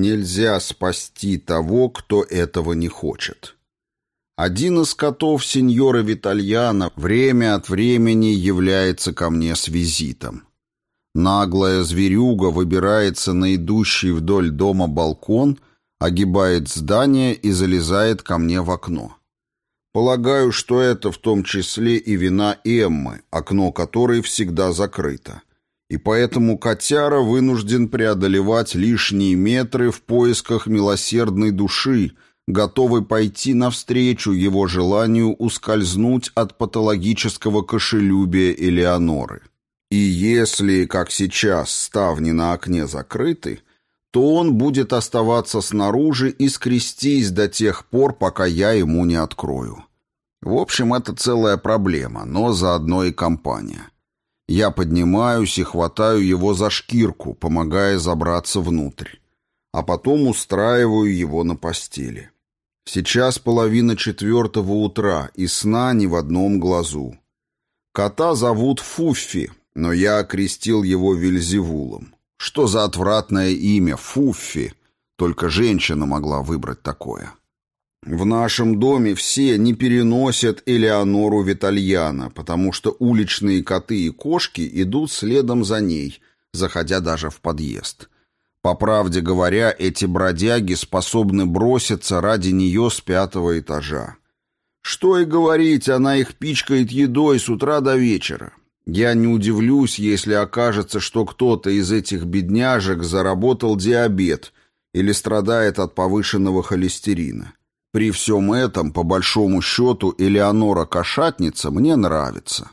Нельзя спасти того, кто этого не хочет. Один из котов сеньора Витальяна время от времени является ко мне с визитом. Наглая зверюга выбирается на идущий вдоль дома балкон, огибает здание и залезает ко мне в окно. Полагаю, что это в том числе и вина Эммы, окно которой всегда закрыто. И поэтому котяра вынужден преодолевать лишние метры в поисках милосердной души, готовый пойти навстречу его желанию ускользнуть от патологического кошелюбия Элеоноры. И если, как сейчас, ставни на окне закрыты, то он будет оставаться снаружи и скрестись до тех пор, пока я ему не открою. В общем, это целая проблема, но заодно и компания. Я поднимаюсь и хватаю его за шкирку, помогая забраться внутрь, а потом устраиваю его на постели. Сейчас половина четвертого утра, и сна ни в одном глазу. Кота зовут Фуффи, но я окрестил его Вильзевулом. Что за отвратное имя Фуффи? Только женщина могла выбрать такое. В нашем доме все не переносят Элеонору Витальяна, потому что уличные коты и кошки идут следом за ней, заходя даже в подъезд. По правде говоря, эти бродяги способны броситься ради нее с пятого этажа. Что и говорить, она их пичкает едой с утра до вечера. Я не удивлюсь, если окажется, что кто-то из этих бедняжек заработал диабет или страдает от повышенного холестерина. При всем этом, по большому счету, Элеонора Кошатница мне нравится.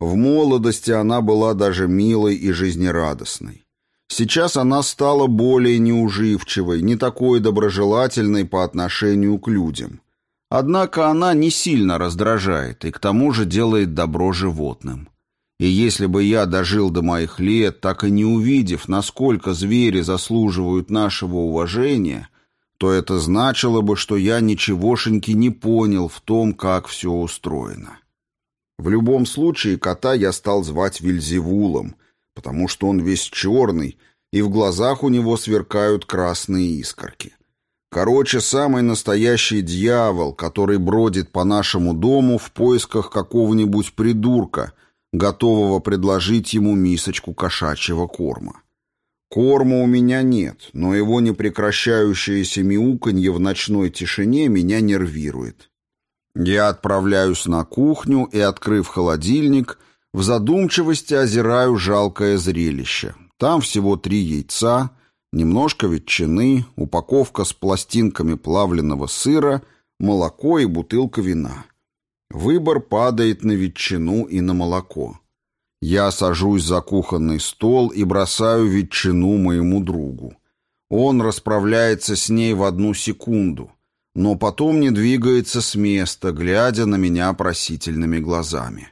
В молодости она была даже милой и жизнерадостной. Сейчас она стала более неуживчивой, не такой доброжелательной по отношению к людям. Однако она не сильно раздражает и к тому же делает добро животным. И если бы я дожил до моих лет, так и не увидев, насколько звери заслуживают нашего уважения, то это значило бы, что я ничегошеньки не понял в том, как все устроено. В любом случае кота я стал звать Вильзевулом — потому что он весь черный, и в глазах у него сверкают красные искорки. Короче, самый настоящий дьявол, который бродит по нашему дому в поисках какого-нибудь придурка, готового предложить ему мисочку кошачьего корма. Корма у меня нет, но его непрекращающееся мяуканье в ночной тишине меня нервирует. Я отправляюсь на кухню и, открыв холодильник, в задумчивости озираю жалкое зрелище. Там всего три яйца, немножко ветчины, упаковка с пластинками плавленного сыра, молоко и бутылка вина. Выбор падает на ветчину и на молоко. Я сажусь за кухонный стол и бросаю ветчину моему другу. Он расправляется с ней в одну секунду, но потом не двигается с места, глядя на меня просительными глазами.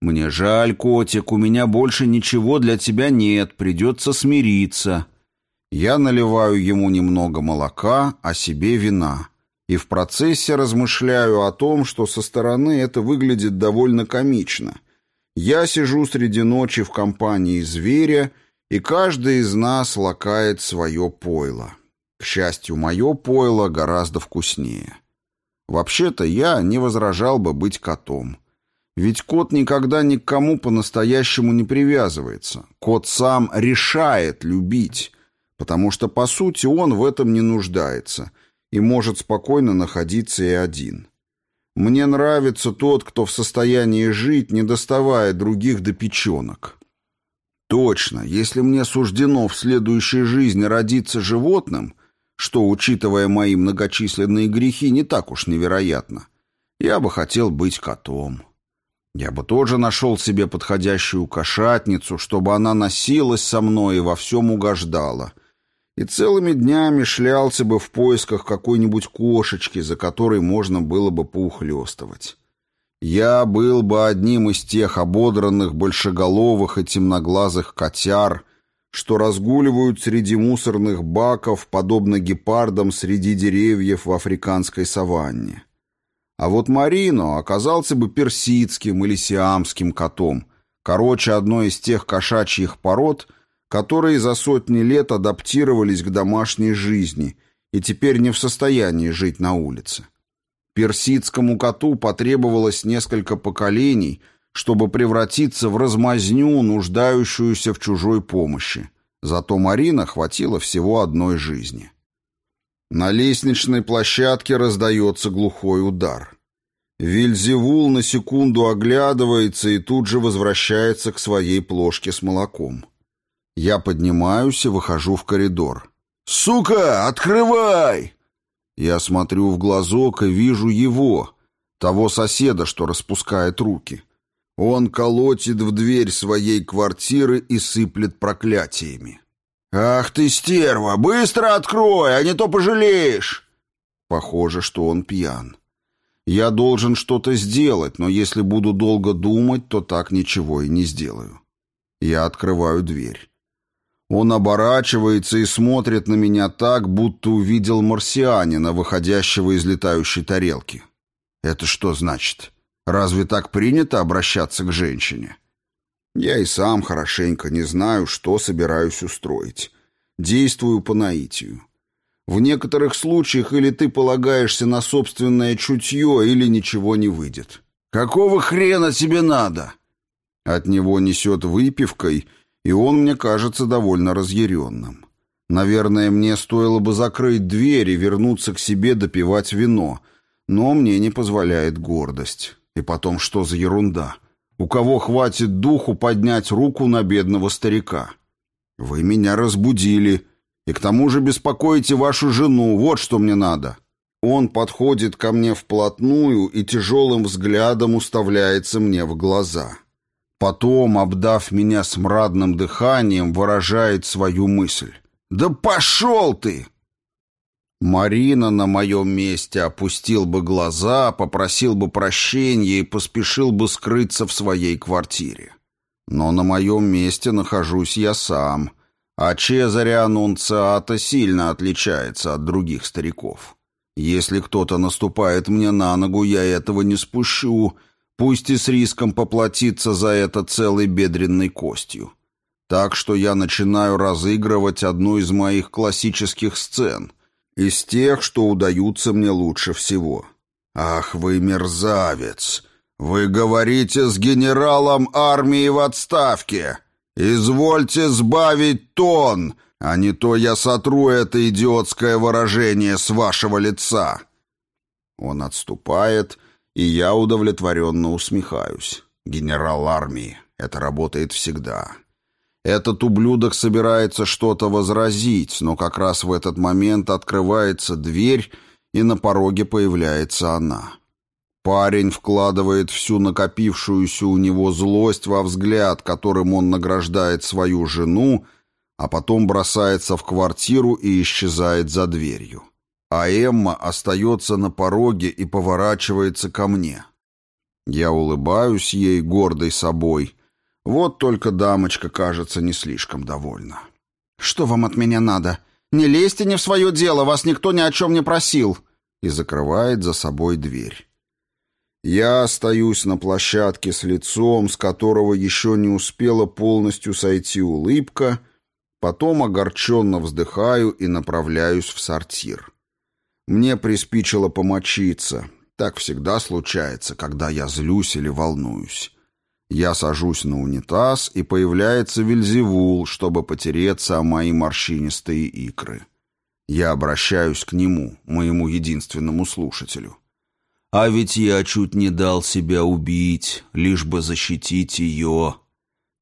«Мне жаль, котик, у меня больше ничего для тебя нет, придется смириться». Я наливаю ему немного молока, а себе вина. И в процессе размышляю о том, что со стороны это выглядит довольно комично. Я сижу среди ночи в компании зверя, и каждый из нас лакает свое пойло. К счастью, мое пойло гораздо вкуснее. Вообще-то я не возражал бы быть котом. Ведь кот никогда ни к кому по-настоящему не привязывается. Кот сам решает любить, потому что, по сути, он в этом не нуждается и может спокойно находиться и один. Мне нравится тот, кто в состоянии жить, не доставая других до печенок. Точно, если мне суждено в следующей жизни родиться животным, что, учитывая мои многочисленные грехи, не так уж невероятно, я бы хотел быть котом. Я бы тоже нашел себе подходящую кошатницу, чтобы она носилась со мной и во всем угождала. И целыми днями шлялся бы в поисках какой-нибудь кошечки, за которой можно было бы поухлёстывать. Я был бы одним из тех ободранных большеголовых и темноглазых котяр, что разгуливают среди мусорных баков, подобно гепардам среди деревьев в африканской саванне. А вот Марино оказался бы персидским или сиамским котом, короче, одной из тех кошачьих пород, которые за сотни лет адаптировались к домашней жизни и теперь не в состоянии жить на улице. Персидскому коту потребовалось несколько поколений, чтобы превратиться в размазню, нуждающуюся в чужой помощи. Зато Марина хватило всего одной жизни. На лестничной площадке раздается глухой удар. Вильзевул на секунду оглядывается и тут же возвращается к своей плошке с молоком. Я поднимаюсь и выхожу в коридор. «Сука, открывай!» Я смотрю в глазок и вижу его, того соседа, что распускает руки. Он колотит в дверь своей квартиры и сыплет проклятиями. «Ах ты, стерва! Быстро открой, а не то пожалеешь!» Похоже, что он пьян. Я должен что-то сделать, но если буду долго думать, то так ничего и не сделаю. Я открываю дверь. Он оборачивается и смотрит на меня так, будто увидел марсианина, выходящего из летающей тарелки. Это что значит? Разве так принято обращаться к женщине? Я и сам хорошенько не знаю, что собираюсь устроить. Действую по наитию. В некоторых случаях или ты полагаешься на собственное чутье, или ничего не выйдет. «Какого хрена тебе надо?» От него несет выпивкой, и он мне кажется довольно разъяренным. Наверное, мне стоило бы закрыть дверь и вернуться к себе допивать вино, но мне не позволяет гордость. И потом, что за ерунда? У кого хватит духу поднять руку на бедного старика? Вы меня разбудили, и к тому же беспокоите вашу жену, вот что мне надо. Он подходит ко мне вплотную и тяжелым взглядом уставляется мне в глаза. Потом, обдав меня смрадным дыханием, выражает свою мысль. «Да пошел ты!» Марина на моем месте опустил бы глаза, попросил бы прощения и поспешил бы скрыться в своей квартире. Но на моем месте нахожусь я сам, а Чезаря Анунциата сильно отличается от других стариков. Если кто-то наступает мне на ногу, я этого не спущу, пусть и с риском поплатиться за это целой бедренной костью. Так что я начинаю разыгрывать одну из моих классических сцен — из тех, что удаются мне лучше всего. Ах вы мерзавец! Вы говорите с генералом армии в отставке! Извольте сбавить тон, а не то я сотру это идиотское выражение с вашего лица!» Он отступает, и я удовлетворенно усмехаюсь. «Генерал армии, это работает всегда. Этот ублюдок собирается что-то возразить, но как раз в этот момент открывается дверь, и на пороге появляется она. Парень вкладывает всю накопившуюся у него злость во взгляд, которым он награждает свою жену, а потом бросается в квартиру и исчезает за дверью. А Эмма остается на пороге и поворачивается ко мне. Я улыбаюсь ей, гордой собой, вот только дамочка, кажется, не слишком довольна. «Что вам от меня надо? Не лезьте не в свое дело, вас никто ни о чем не просил!» И закрывает за собой дверь. Я остаюсь на площадке с лицом, с которого еще не успела полностью сойти улыбка, потом огорченно вздыхаю и направляюсь в сортир. Мне приспичило помочиться. Так всегда случается, когда я злюсь или волнуюсь. Я сажусь на унитаз, и появляется Вильзевул, чтобы потереться о мои морщинистые икры. Я обращаюсь к нему, моему единственному слушателю. А ведь я чуть не дал себя убить, лишь бы защитить ее.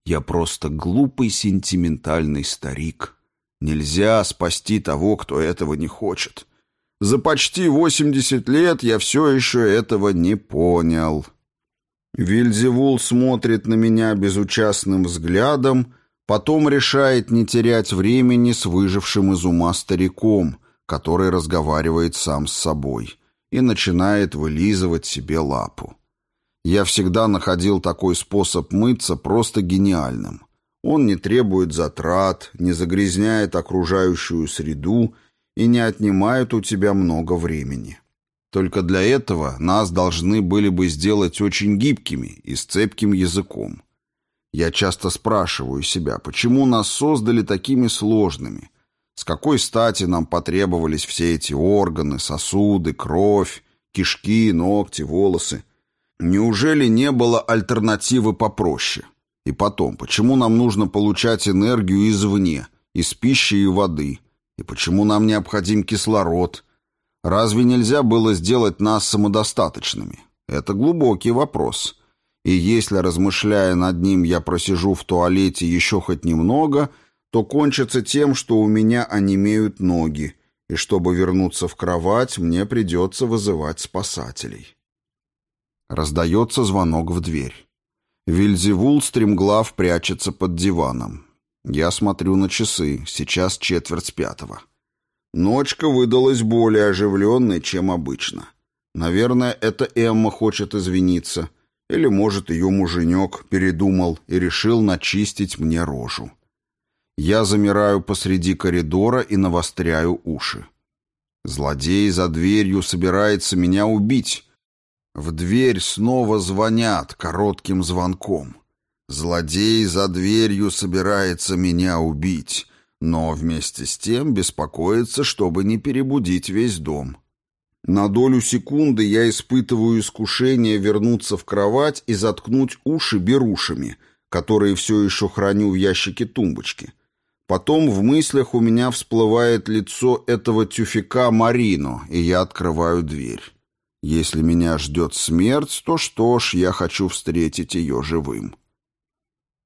Я просто глупый сентиментальный старик. Нельзя спасти того, кто этого не хочет. За почти восемьдесят лет я все еще этого не понял». Вильзевул смотрит на меня безучастным взглядом, потом решает не терять времени с выжившим из ума стариком, который разговаривает сам с собой, и начинает вылизывать себе лапу. Я всегда находил такой способ мыться просто гениальным. Он не требует затрат, не загрязняет окружающую среду и не отнимает у тебя много времени. Только для этого нас должны были бы сделать очень гибкими и с цепким языком. Я часто спрашиваю себя, почему нас создали такими сложными? С какой стати нам потребовались все эти органы, сосуды, кровь, кишки, ногти, волосы? Неужели не было альтернативы попроще? И потом, почему нам нужно получать энергию извне, из пищи и воды? И почему нам необходим кислород? Разве нельзя было сделать нас самодостаточными? Это глубокий вопрос. И если, размышляя над ним, я просижу в туалете еще хоть немного, то кончится тем, что у меня онемеют ноги, и чтобы вернуться в кровать, мне придется вызывать спасателей. Раздается звонок в дверь. Вильзевул стремглав прячется под диваном. Я смотрю на часы, сейчас четверть пятого. Ночка выдалась более оживленной, чем обычно. Наверное, это Эмма хочет извиниться — или, может, ее муженек передумал и решил начистить мне рожу. Я замираю посреди коридора и навостряю уши. Злодей за дверью собирается меня убить. В дверь снова звонят коротким звонком. Злодей за дверью собирается меня убить, но вместе с тем беспокоится, чтобы не перебудить весь дом. На долю секунды я испытываю искушение вернуться в кровать и заткнуть уши берушами, которые все еще храню в ящике тумбочки. Потом в мыслях у меня всплывает лицо этого тюфика Марино, и я открываю дверь. Если меня ждет смерть, то что ж, я хочу встретить ее живым.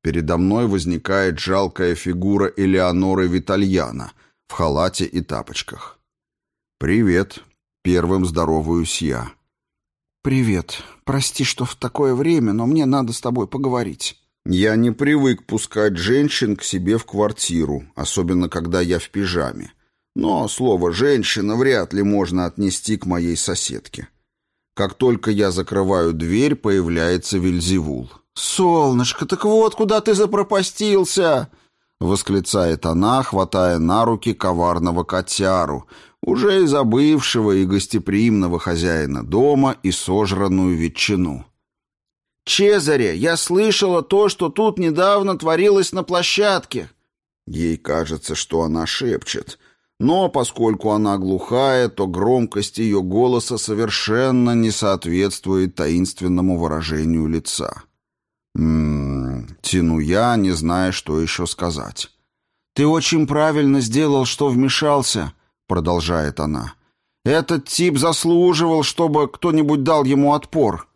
Передо мной возникает жалкая фигура Элеоноры Витальяна в халате и тапочках. «Привет», Первым здороваюсь я. «Привет. Прости, что в такое время, но мне надо с тобой поговорить». Я не привык пускать женщин к себе в квартиру, особенно когда я в пижаме. Но слово «женщина» вряд ли можно отнести к моей соседке. Как только я закрываю дверь, появляется Вильзевул. «Солнышко, так вот куда ты запропастился!» — восклицает она, хватая на руки коварного котяру, уже и забывшего и гостеприимного хозяина дома и сожранную ветчину. «Чезаре, я слышала то, что тут недавно творилось на площадке». Ей кажется, что она шепчет, но поскольку она глухая, то громкость ее голоса совершенно не соответствует таинственному выражению лица. «М-м-м», тяну я, не зная, что еще сказать. «Ты очень правильно сделал, что вмешался», продолжает она. Этот тип заслуживал, чтобы кто-нибудь дал ему отпор.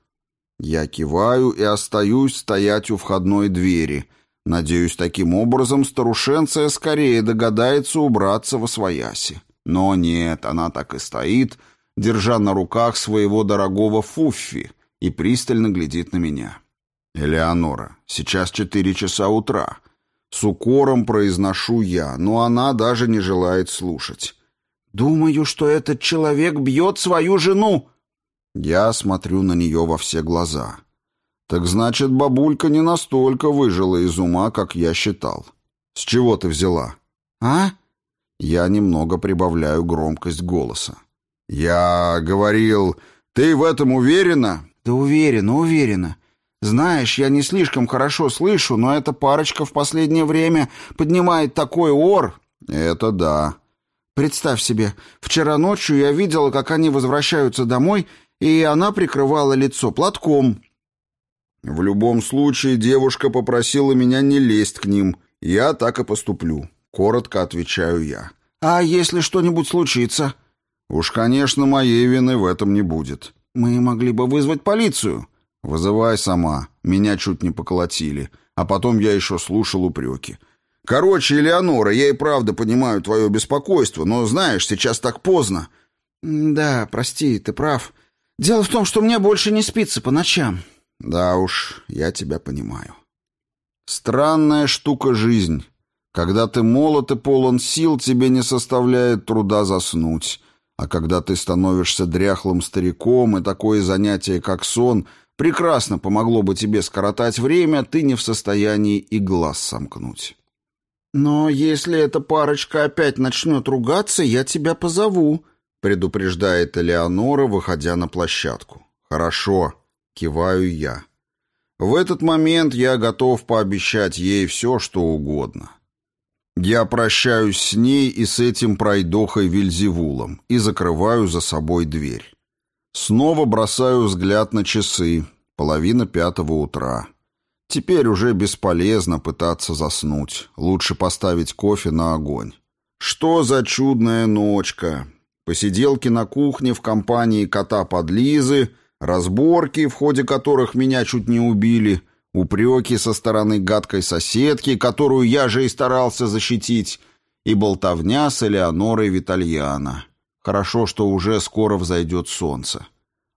Я киваю и остаюсь стоять у входной двери. Надеюсь, таким образом старушенция скорее догадается убраться во свояси. Но нет, она так и стоит, держа на руках своего дорогого Фуффи, и пристально глядит на меня. «Элеонора, сейчас четыре часа утра». С укором произношу я, но она даже не желает слушать. «Думаю, что этот человек бьет свою жену». Я смотрю на нее во все глаза. «Так значит, бабулька не настолько выжила из ума, как я считал. С чего ты взяла?» «А?» Я немного прибавляю громкость голоса. «Я говорил, ты в этом уверена?» «Да уверена, уверена. Знаешь, я не слишком хорошо слышу, но эта парочка в последнее время поднимает такой ор». «Это да. Представь себе, вчера ночью я видела, как они возвращаются домой, и она прикрывала лицо платком. В любом случае, девушка попросила меня не лезть к ним. Я так и поступлю. Коротко отвечаю я. А если что-нибудь случится? Уж, конечно, моей вины в этом не будет. Мы могли бы вызвать полицию. Вызывай сама. Меня чуть не поколотили. А потом я еще слушал упреки. Короче, Элеонора, я и правда понимаю твое беспокойство, но, знаешь, сейчас так поздно». «Да, прости, ты прав. Дело в том, что мне больше не спится по ночам». «Да уж, я тебя понимаю». «Странная штука жизнь. Когда ты молод и полон сил, тебе не составляет труда заснуть. А когда ты становишься дряхлым стариком, и такое занятие, как сон, прекрасно помогло бы тебе скоротать время, ты не в состоянии и глаз сомкнуть». «Но если эта парочка опять начнет ругаться, я тебя позову», — предупреждает Элеонора, выходя на площадку. «Хорошо», — киваю я. В этот момент я готов пообещать ей все, что угодно. Я прощаюсь с ней и с этим пройдохой Вильзевулом и закрываю за собой дверь. Снова бросаю взгляд на часы. Половина пятого утра. Теперь уже бесполезно пытаться заснуть. Лучше поставить кофе на огонь. Что за чудная ночка. Посиделки на кухне в компании кота подлизы, разборки, в ходе которых меня чуть не убили, упреки со стороны гадкой соседки, которую я же и старался защитить, и болтовня с Элеонорой Витальяна. Хорошо, что уже скоро взойдет солнце.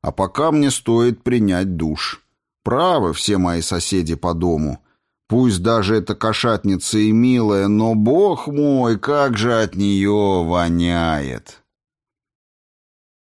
А пока мне стоит принять душ. Правы все мои соседи по дому. Пусть даже эта кошатница и милая, но, бог мой, как же от нее воняет!»